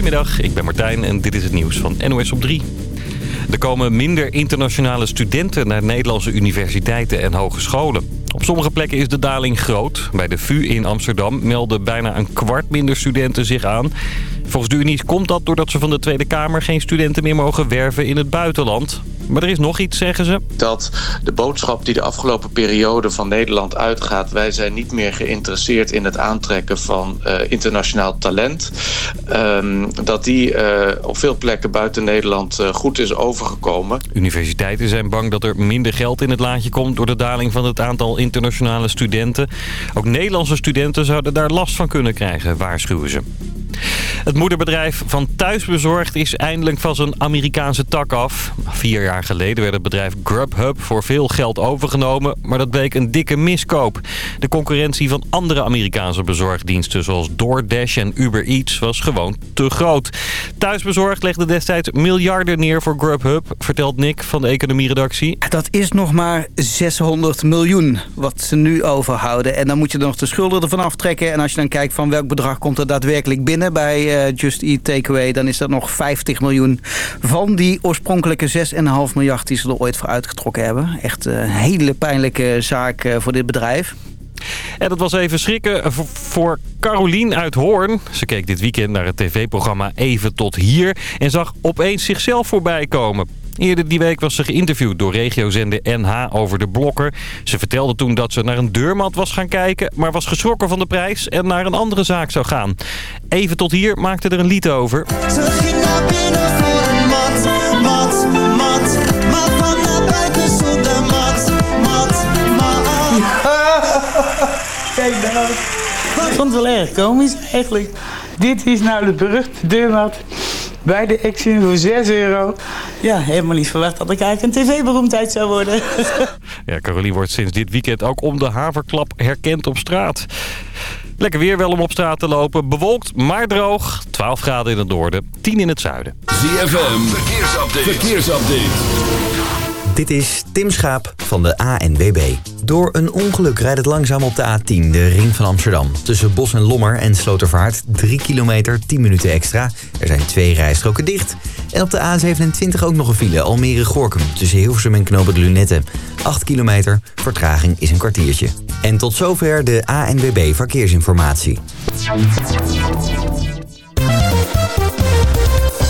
Goedemiddag, ik ben Martijn en dit is het nieuws van NOS op 3. Er komen minder internationale studenten naar Nederlandse universiteiten en hogescholen. Op sommige plekken is de daling groot. Bij de VU in Amsterdam melden bijna een kwart minder studenten zich aan. Volgens de Unie komt dat doordat ze van de Tweede Kamer geen studenten meer mogen werven in het buitenland. Maar er is nog iets, zeggen ze. Dat de boodschap die de afgelopen periode van Nederland uitgaat... wij zijn niet meer geïnteresseerd in het aantrekken van uh, internationaal talent... Um, dat die uh, op veel plekken buiten Nederland uh, goed is overgekomen. Universiteiten zijn bang dat er minder geld in het laadje komt... door de daling van het aantal internationale studenten. Ook Nederlandse studenten zouden daar last van kunnen krijgen, waarschuwen ze. Het moederbedrijf van Thuisbezorgd is eindelijk van zijn Amerikaanse tak af. Vier jaar geleden werd het bedrijf Grubhub voor veel geld overgenomen, maar dat bleek een dikke miskoop. De concurrentie van andere Amerikaanse bezorgdiensten zoals DoorDash en Uber Eats was gewoon te groot. Thuisbezorgd legde destijds miljarden neer voor Grubhub, vertelt Nick van de economieredactie. Dat is nog maar 600 miljoen wat ze nu overhouden. En dan moet je nog de schulden ervan aftrekken. En als je dan kijkt van welk bedrag komt er daadwerkelijk binnen bij uh, Just Eat Takeaway... dan is dat nog 50 miljoen van die oorspronkelijke 6,5 miljard die ze er ooit voor uitgetrokken hebben. Echt een hele pijnlijke zaak uh, voor dit bedrijf. En dat was even schrikken voor Carolien uit Hoorn. Ze keek dit weekend naar het tv-programma Even tot hier... en zag opeens zichzelf voorbij komen. Eerder die week was ze geïnterviewd door regiozender NH over de blokker. Ze vertelde toen dat ze naar een deurmat was gaan kijken... maar was geschrokken van de prijs en naar een andere zaak zou gaan. Even tot hier maakte er een lied over. Ze ging naar binnen voor een mat, mat, mat. Maar van naar buiten zonder mat, mat, mat. Kijk nou. Ik vond het wel erg komisch eigenlijk. Dit is nou de beruchte deurmat bij de Action voor 6 euro. Ja, helemaal niet verwacht dat ik eigenlijk een tv-beroemdheid zou worden. ja, Caroline wordt sinds dit weekend ook om de haverklap herkend op straat. Lekker weer wel om op straat te lopen. Bewolkt, maar droog. 12 graden in het noorden, 10 in het zuiden. ZFM, verkeersupdate. verkeersupdate. Dit is Tim Schaap van de ANWB. Door een ongeluk rijdt het langzaam op de A10, de ring van Amsterdam. Tussen Bos en Lommer en Slotervaart 3 kilometer, 10 minuten extra. Er zijn twee rijstroken dicht. En op de A27 ook nog een file, Almere-Gorkum. Tussen Hilversum en Knopen Lunette. 8 kilometer, vertraging is een kwartiertje. En tot zover de ANWB Verkeersinformatie.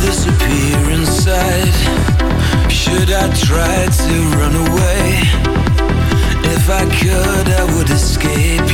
Disappear inside. Should I try to run away? If I could I would escape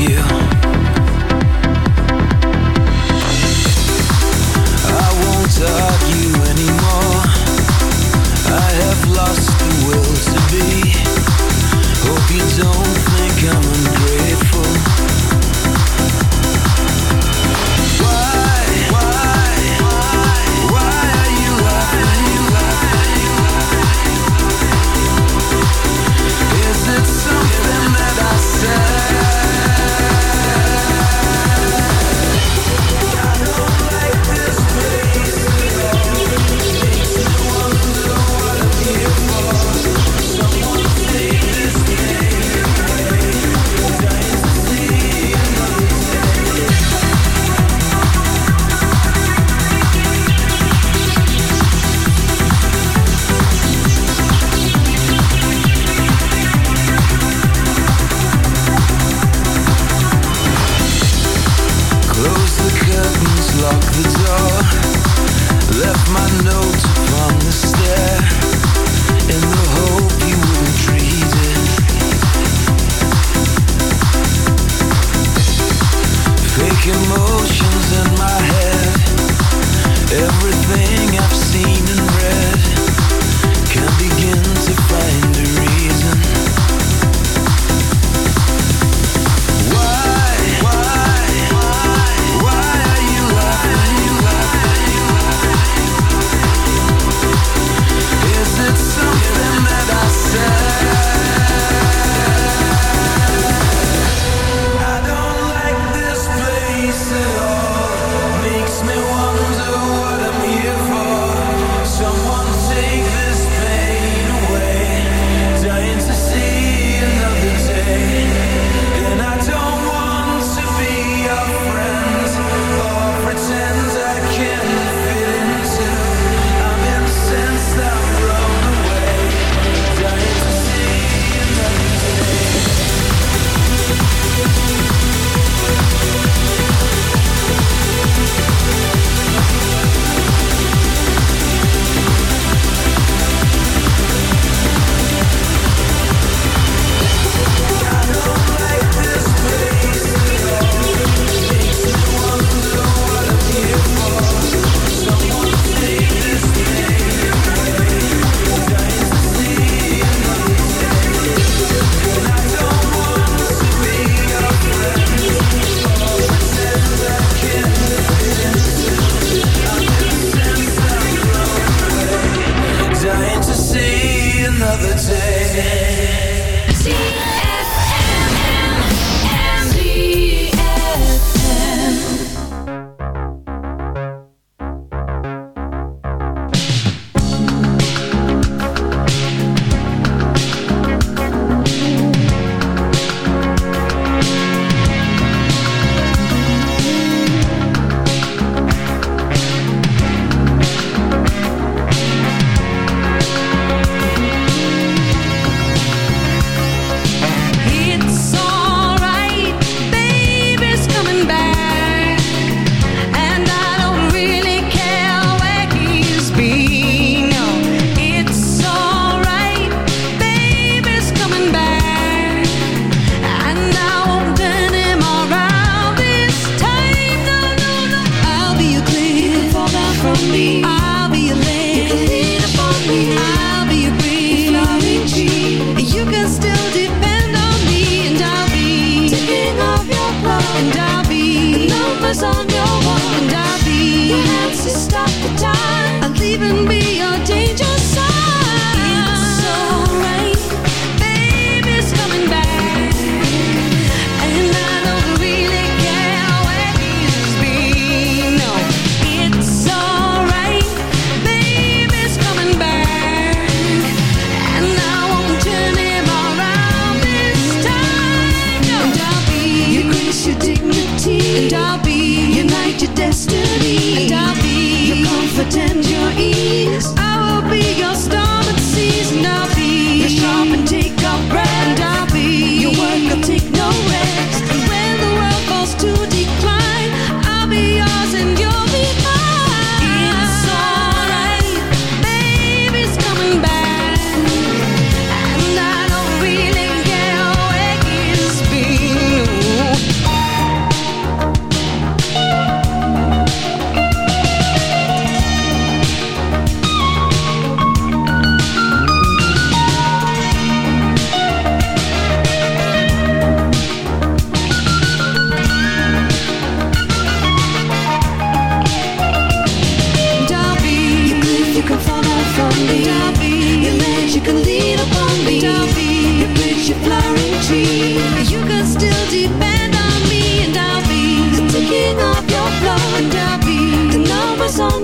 song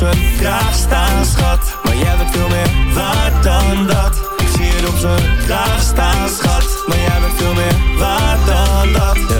Zijn kraag staan, schat. Maar jij bent veel meer waard dan dat. Ik zie het op zijn kraag staan, schat. Maar jij bent veel meer waard dan dat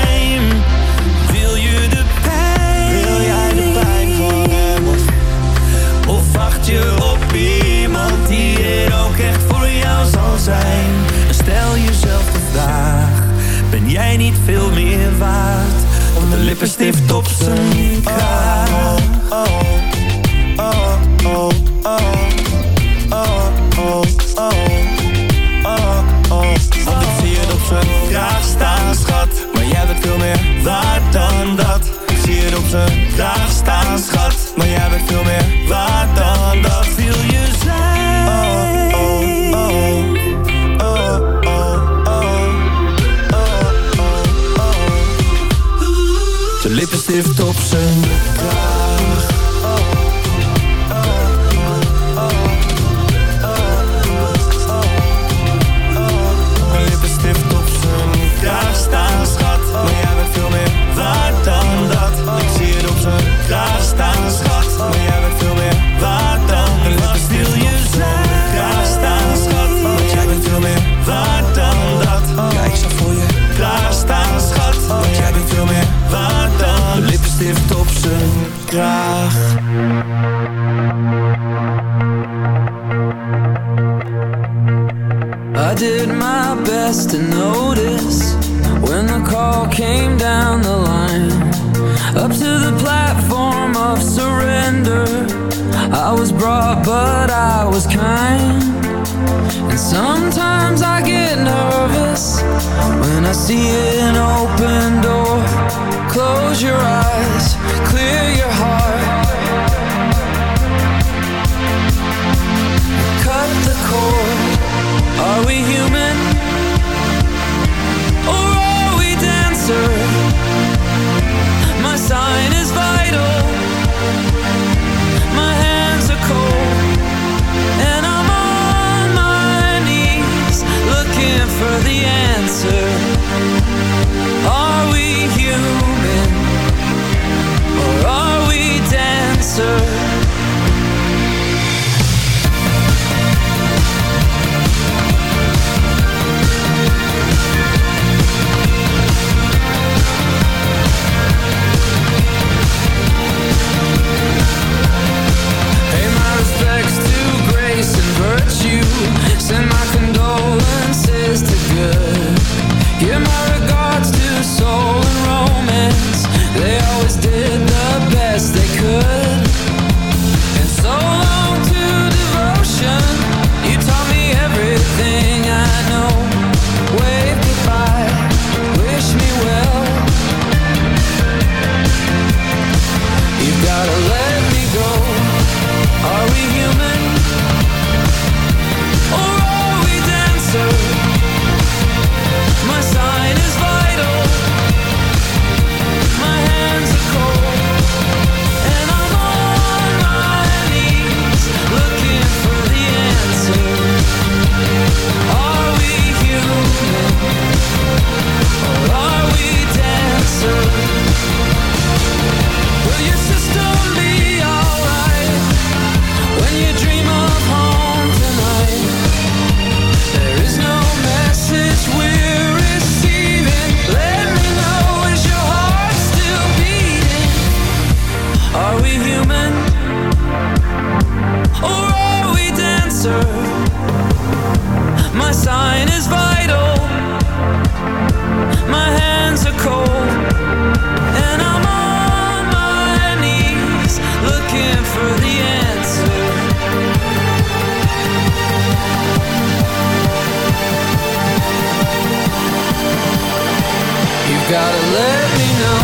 My sign is vital. My hands are cold. And I'm on my knees looking for the answer. You've gotta let me know.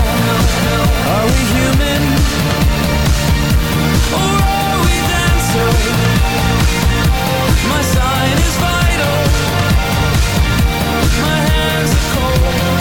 Are we human? Or are we dancing? Thank you.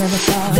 Never thought,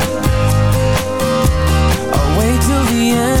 yeah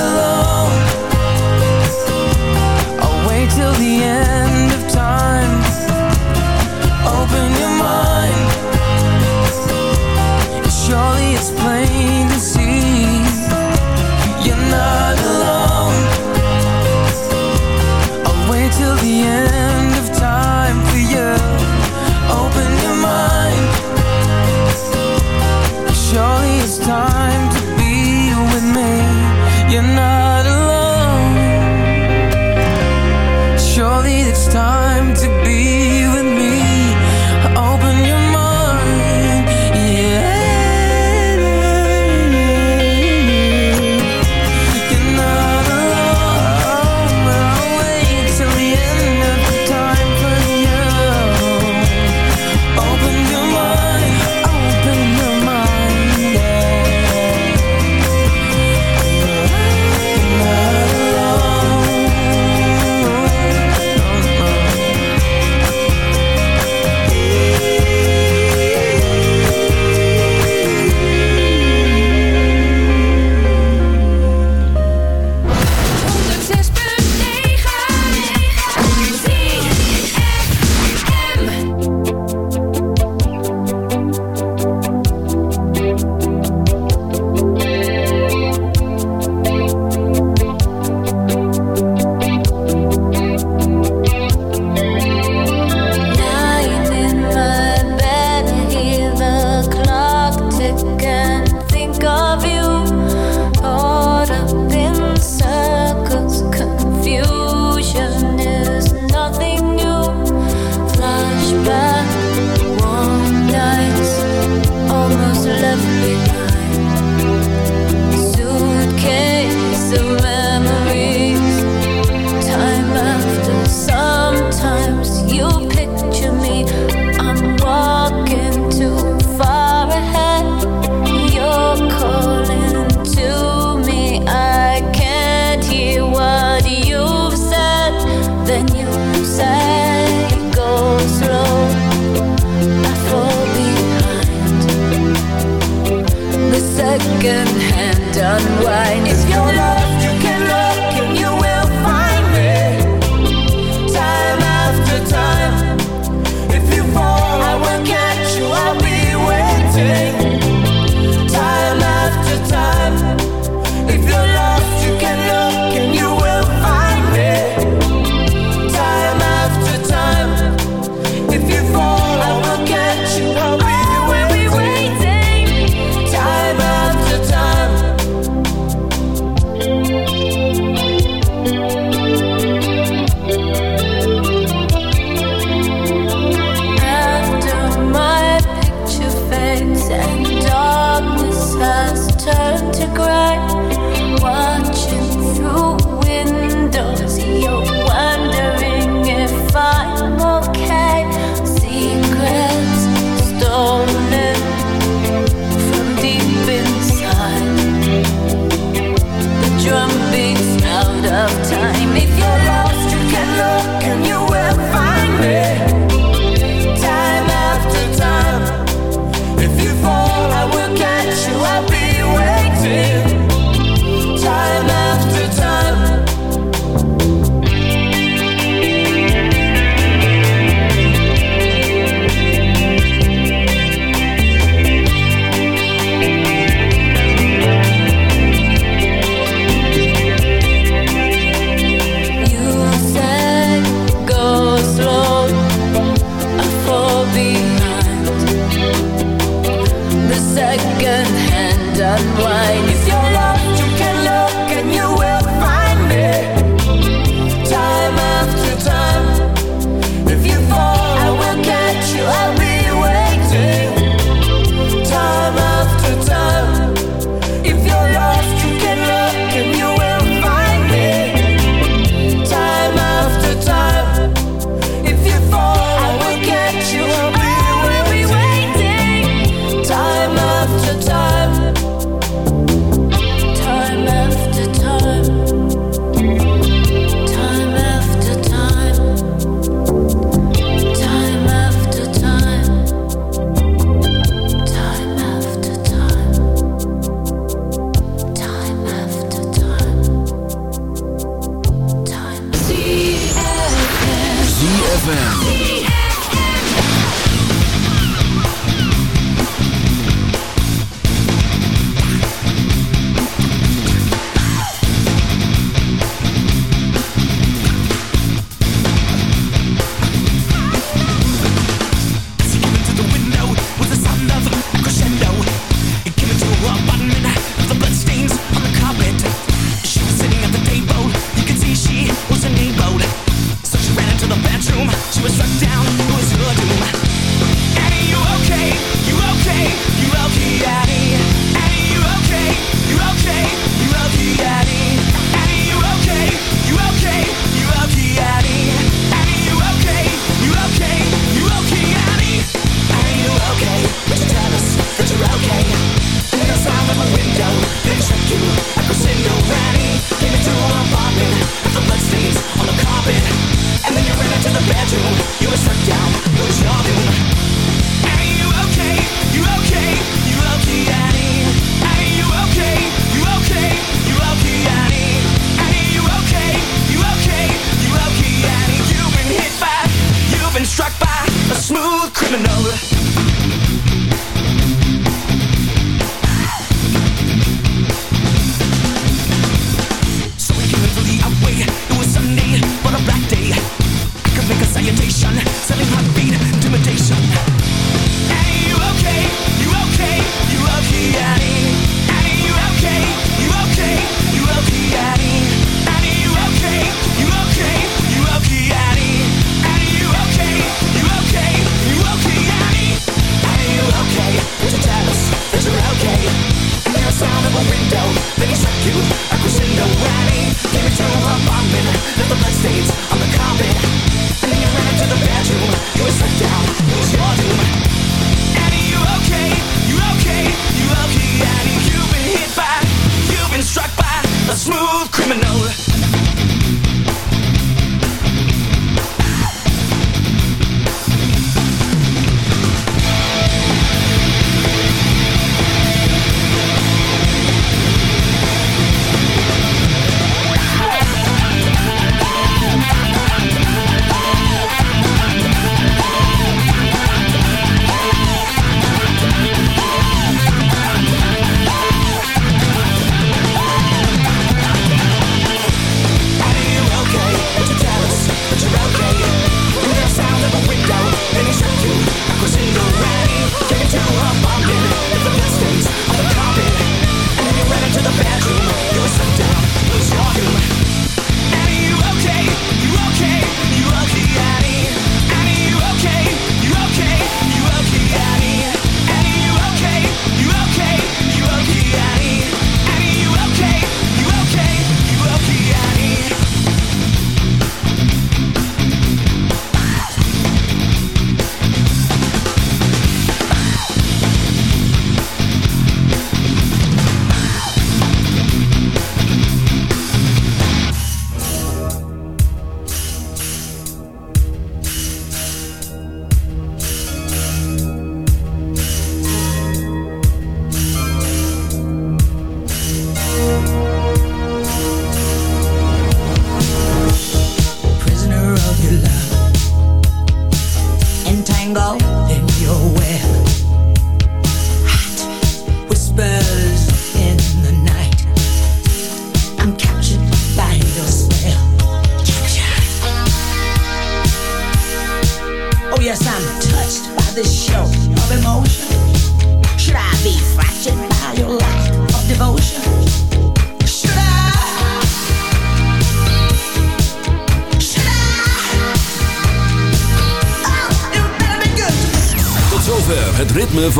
end of time. Open your mind. Surely it's plain